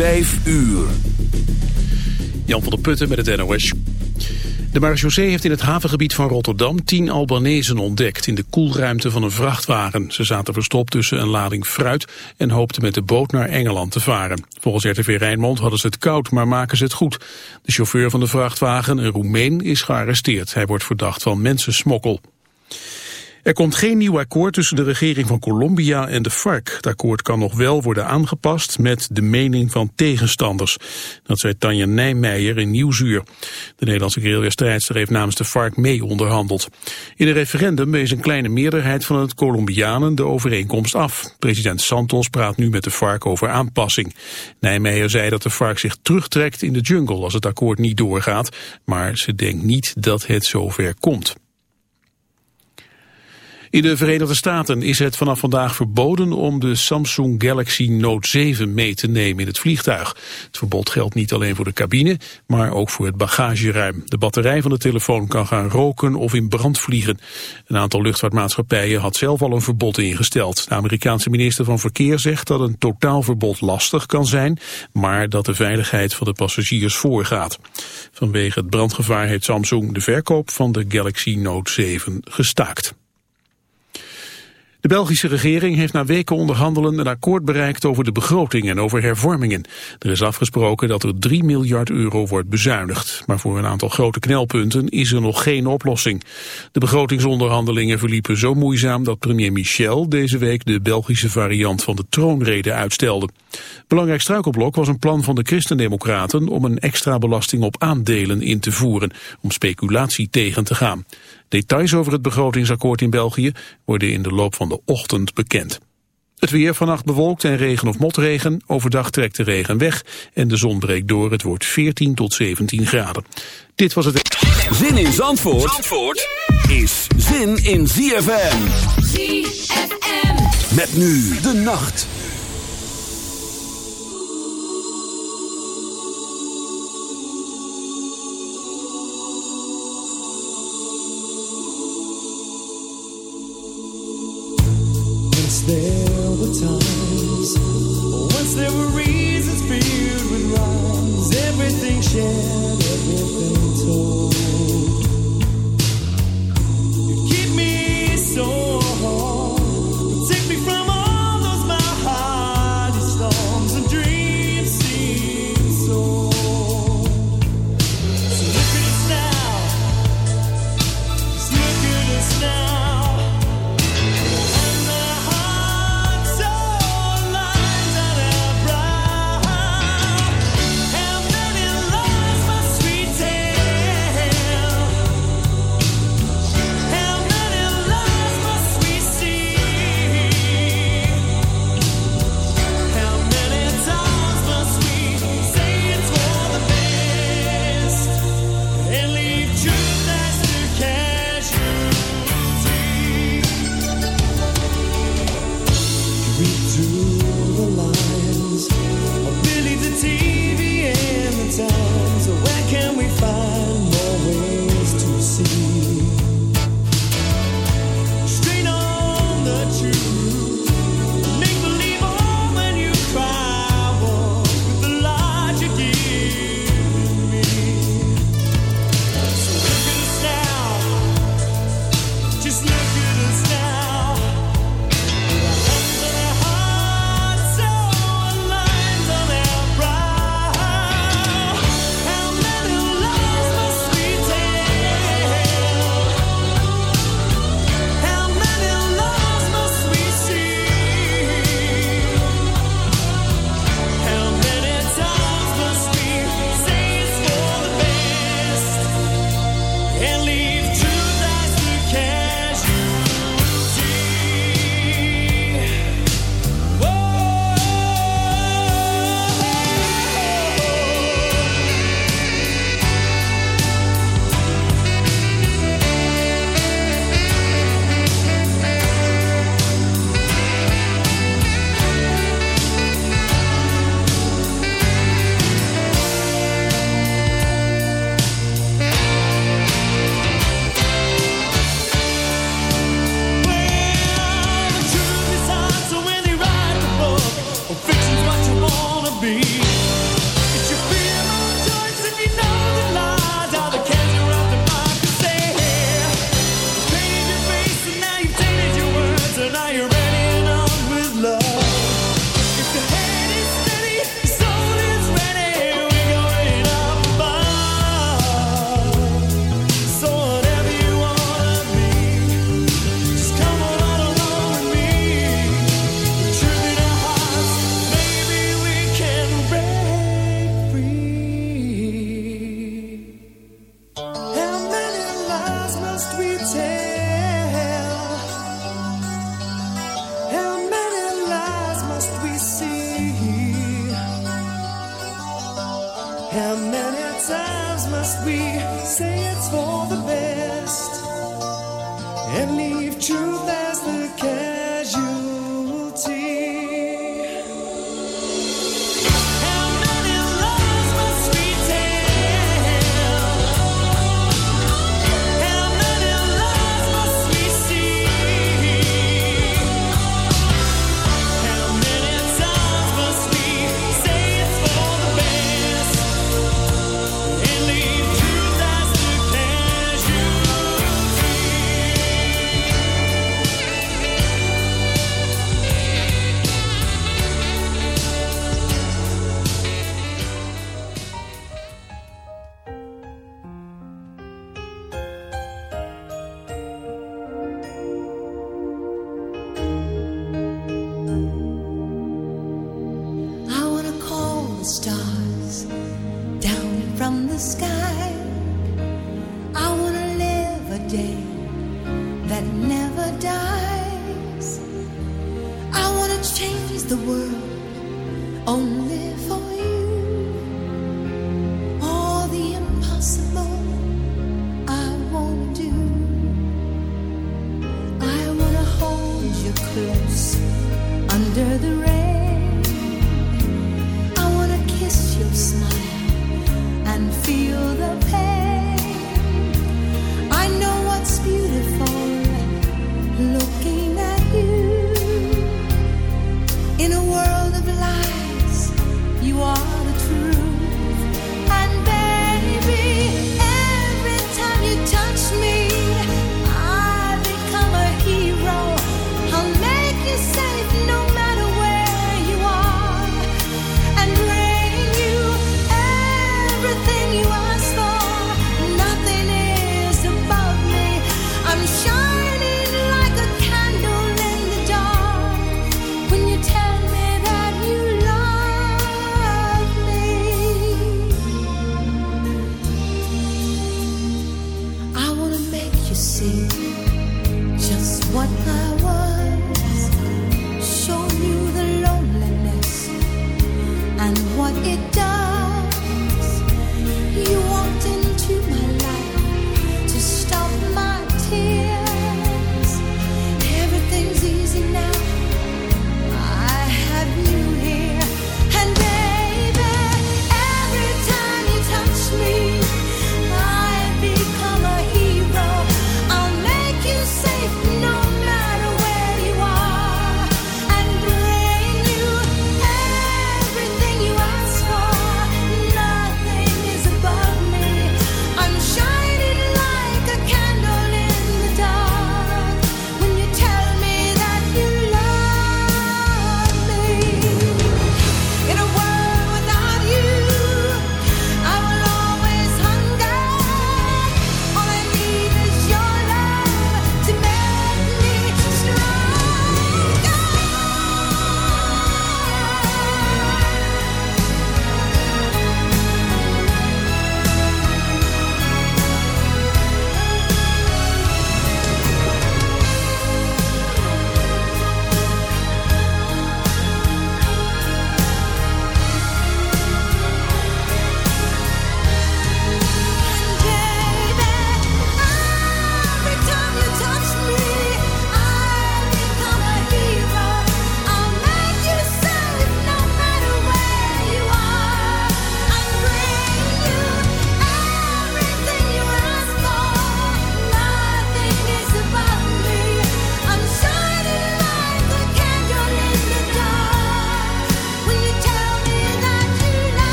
Vijf uur. Jan van der Putten met het NOS. De marechaussee heeft in het havengebied van Rotterdam tien Albanezen ontdekt in de koelruimte van een vrachtwagen. Ze zaten verstopt tussen een lading fruit en hoopten met de boot naar Engeland te varen. Volgens RTV Rijnmond hadden ze het koud, maar maken ze het goed. De chauffeur van de vrachtwagen, een Roemeen, is gearresteerd. Hij wordt verdacht van mensensmokkel. Er komt geen nieuw akkoord tussen de regering van Colombia en de FARC. Het akkoord kan nog wel worden aangepast met de mening van tegenstanders. Dat zei Tanja Nijmeijer in Nieuwsuur. De Nederlandse guerrilla-strijdster heeft namens de FARC mee onderhandeld. In een referendum wees een kleine meerderheid van het Colombianen de overeenkomst af. President Santos praat nu met de FARC over aanpassing. Nijmeijer zei dat de FARC zich terugtrekt in de jungle als het akkoord niet doorgaat. Maar ze denkt niet dat het zover komt. In de Verenigde Staten is het vanaf vandaag verboden om de Samsung Galaxy Note 7 mee te nemen in het vliegtuig. Het verbod geldt niet alleen voor de cabine, maar ook voor het bagageruim. De batterij van de telefoon kan gaan roken of in brand vliegen. Een aantal luchtvaartmaatschappijen had zelf al een verbod ingesteld. De Amerikaanse minister van Verkeer zegt dat een totaalverbod lastig kan zijn, maar dat de veiligheid van de passagiers voorgaat. Vanwege het brandgevaar heeft Samsung de verkoop van de Galaxy Note 7 gestaakt. De Belgische regering heeft na weken onderhandelen een akkoord bereikt over de begroting en over hervormingen. Er is afgesproken dat er 3 miljard euro wordt bezuinigd. Maar voor een aantal grote knelpunten is er nog geen oplossing. De begrotingsonderhandelingen verliepen zo moeizaam dat premier Michel deze week de Belgische variant van de troonrede uitstelde. Belangrijk struikelblok was een plan van de Christendemocraten om een extra belasting op aandelen in te voeren, om speculatie tegen te gaan. Details over het begrotingsakkoord in België worden in de loop van de ochtend bekend. Het weer vannacht bewolkt en regen of motregen. Overdag trekt de regen weg en de zon breekt door. Het wordt 14 tot 17 graden. Dit was het... Zin in Zandvoort, Zandvoort is zin in ZFM. ZFM. Met nu de nacht. There were times, once there were reasons filled with everything shared,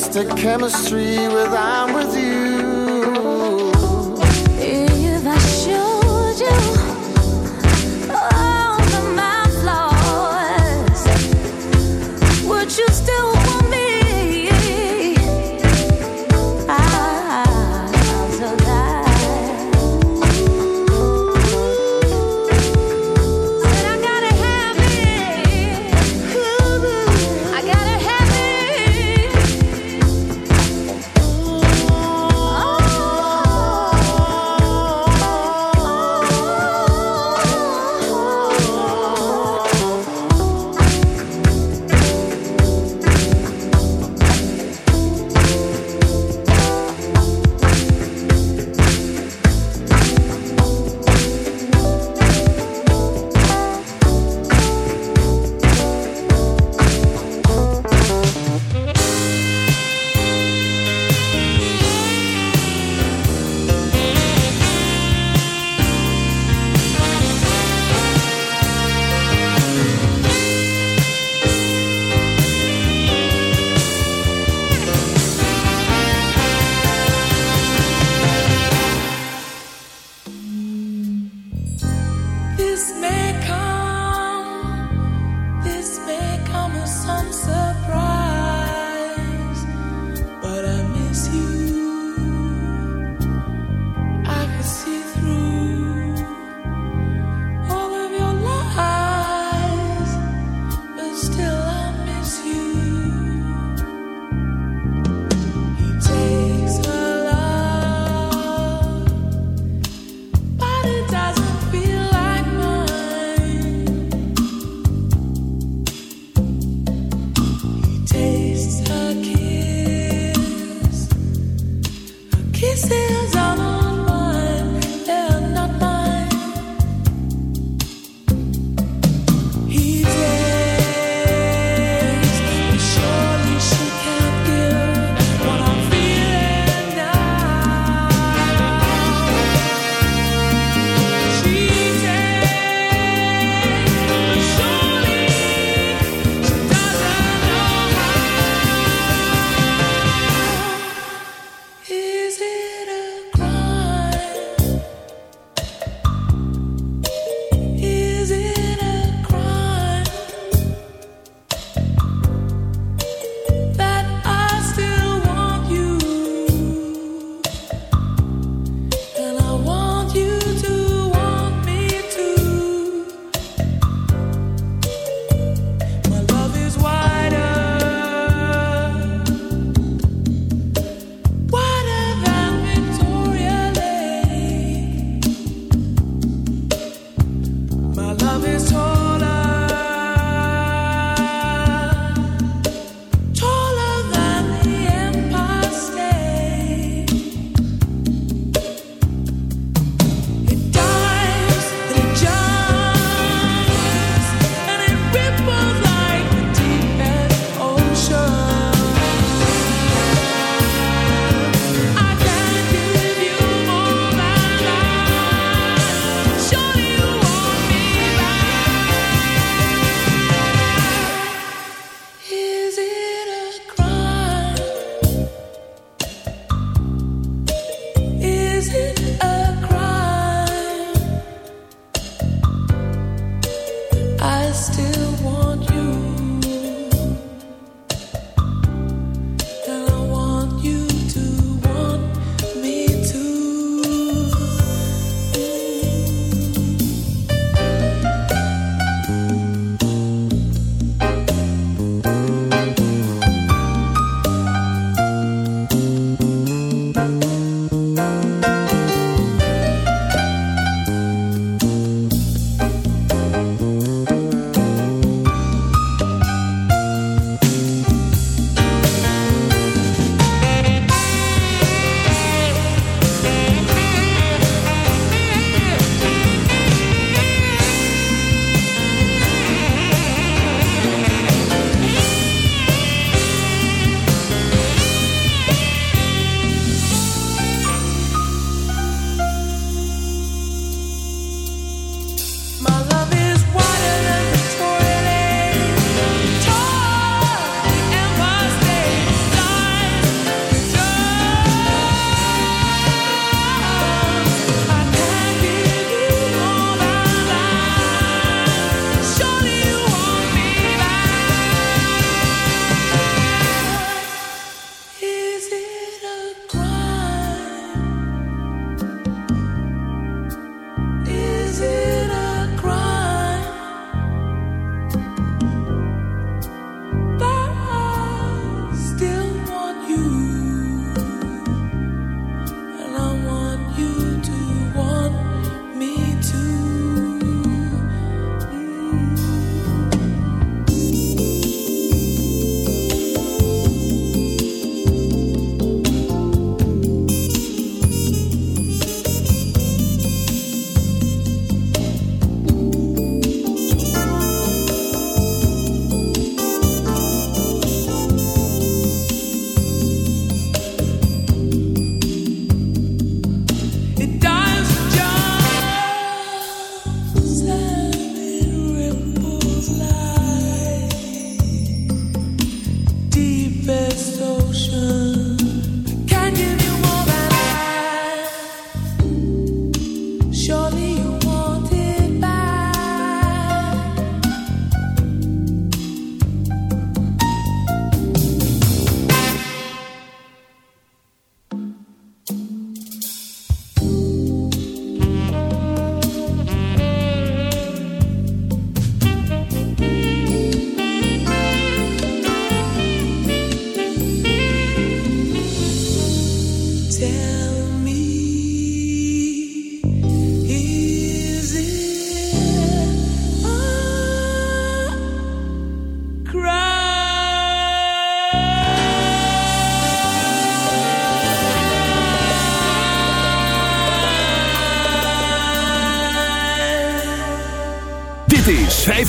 mystic chemistry with I'm I still want.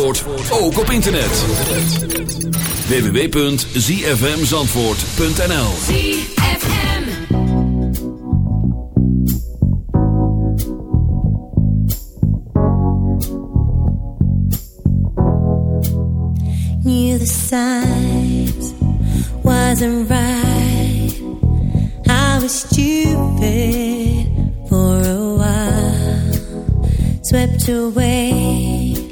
Zandvoort, ook op internet. www.zfmzandvoort.nl ZFM. knew the signs wasn't right. I was stupid for a while, swept away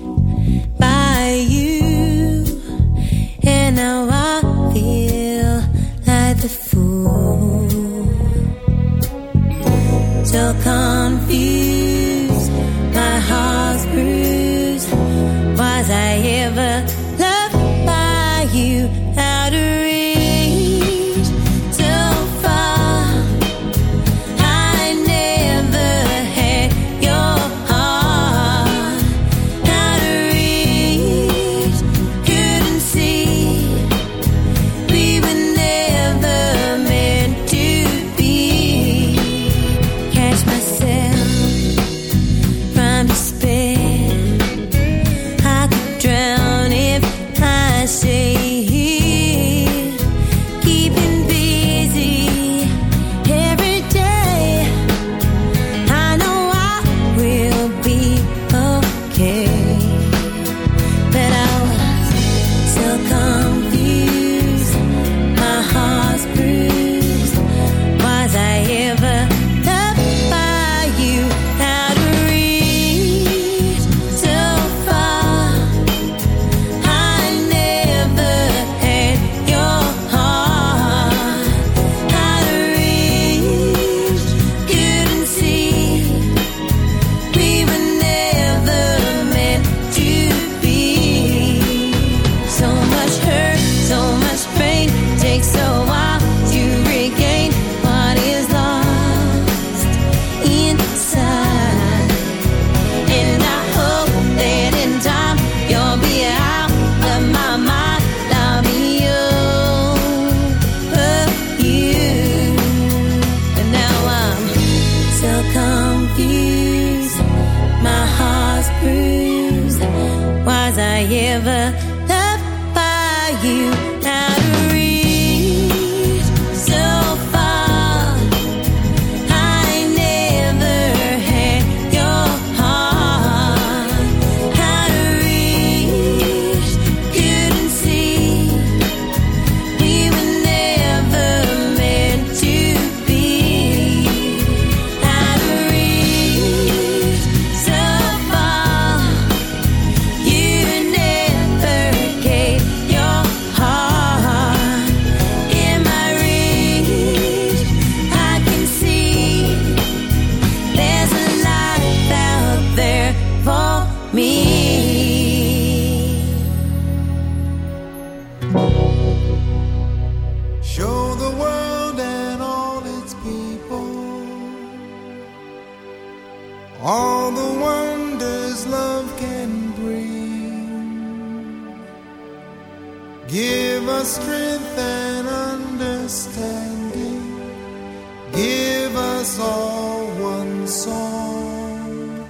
Give us all one song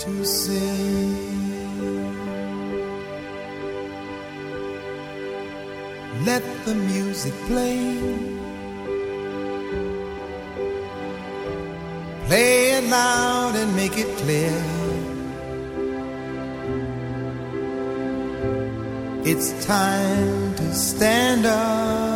to sing. Let the music play. Play it loud and make it clear. It's time to stand up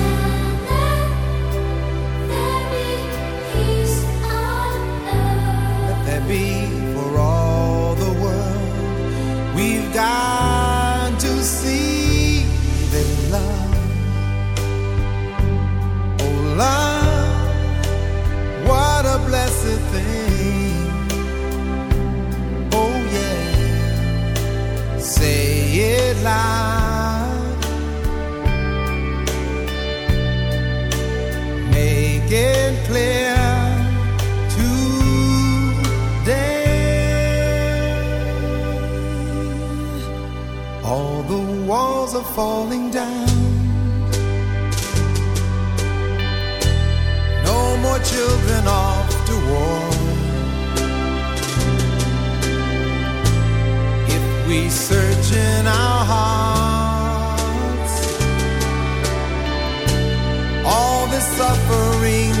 walls are falling down. No more children off to war. If we search in our hearts all this suffering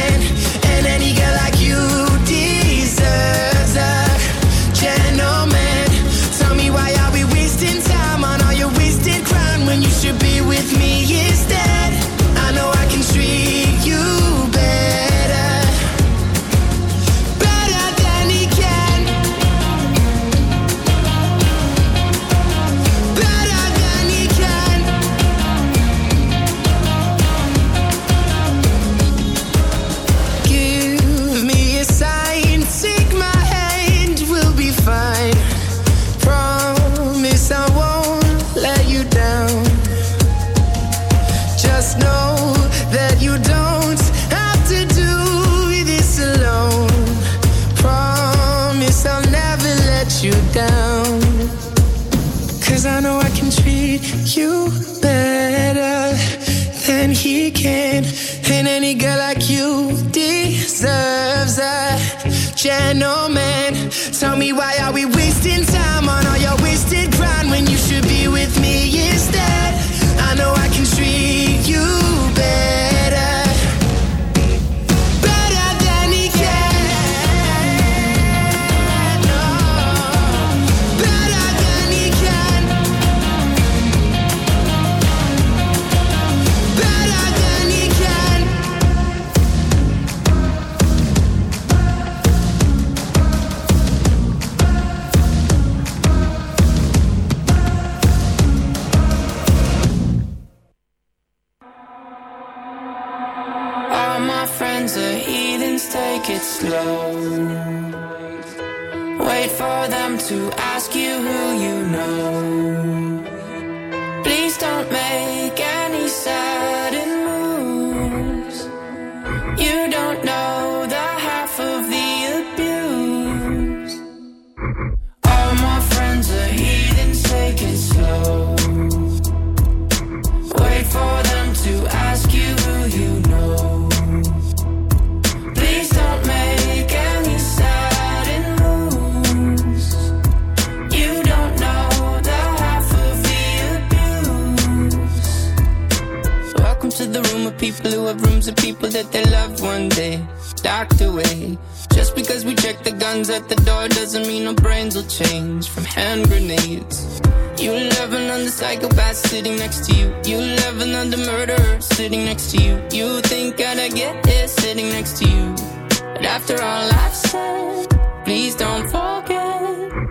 gentleman. Tell me why are we wasting will change from hand grenades. You love another psychopath sitting next to you. You love another murderer sitting next to you. You think I'd get here sitting next to you. But after all I've said, please don't forget.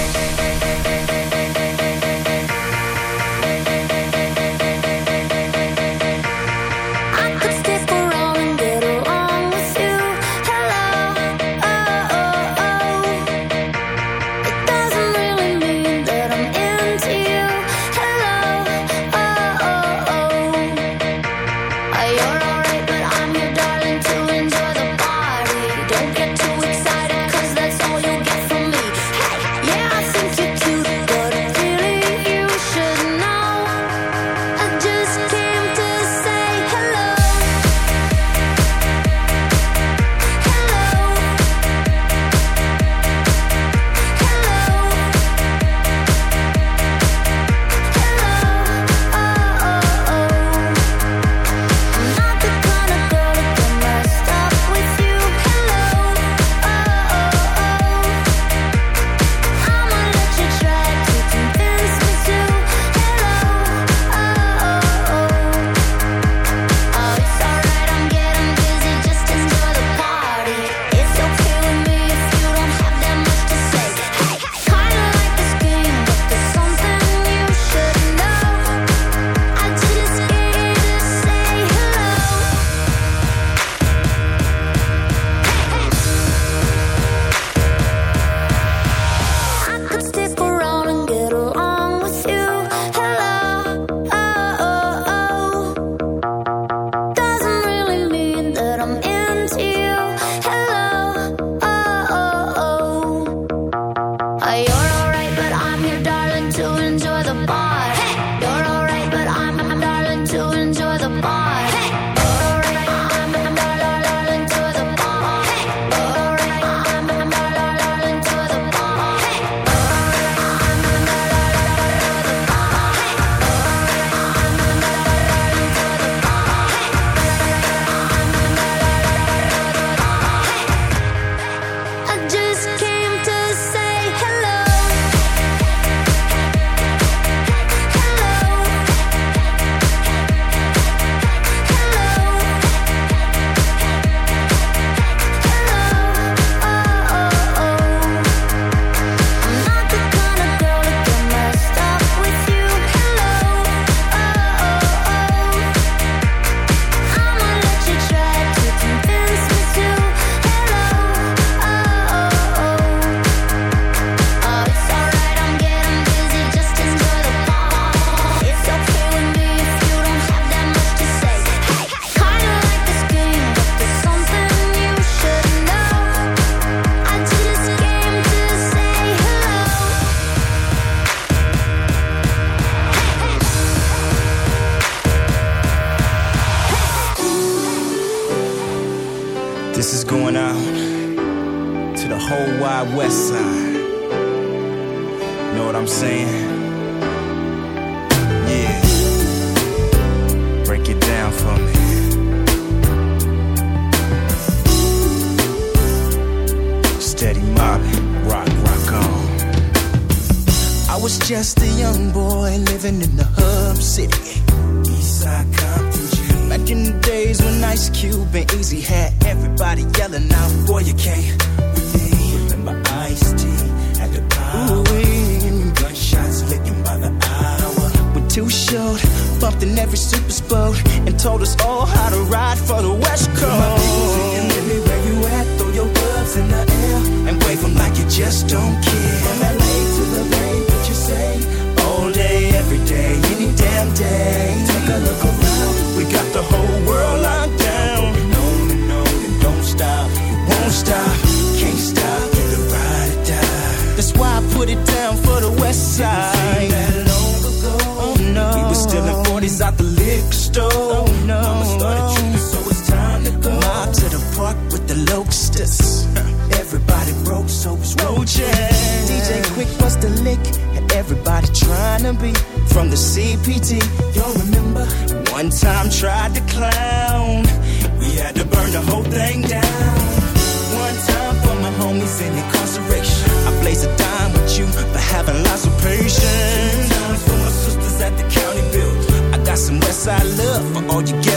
west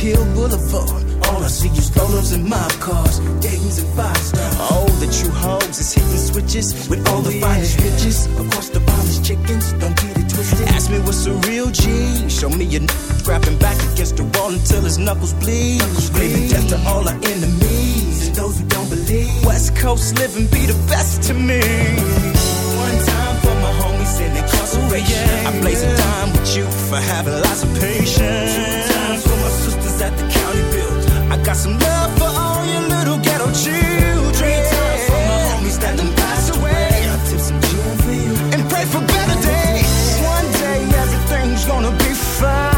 Foothill Boulevard. All I see is rollers and mob cars, Dayton's and five stars. All the true hoes is hitting switches with all the oh, finest bitches. Course, the finest chickens, don't get it twisted. Ask me what's a real G. Show me a n- grabbing back against the wall until his knuckles bleed. Screaming death to all our enemies and those who don't believe. West Coast living be the best to me. One time for my homies in incarceration. I blaze a dime with you for having lots of patience. Two times for my sisters at the county build. I got some love for all your little ghetto children. Three times for my homies that done passed away. I tip some gin for you and pray for better days. One day everything's gonna be fine.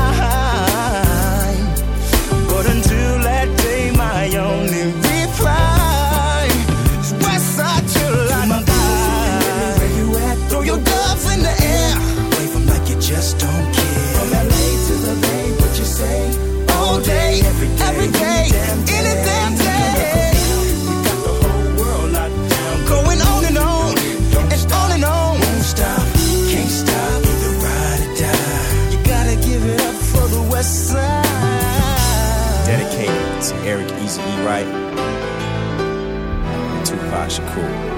そ。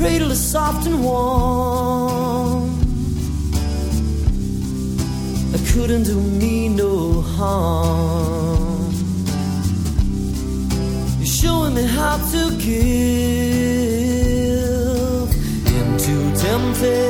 Cradle is soft and warm. It couldn't do me no harm. You're showing me how to give into temptation,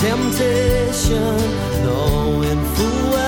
Temptation, knowing full well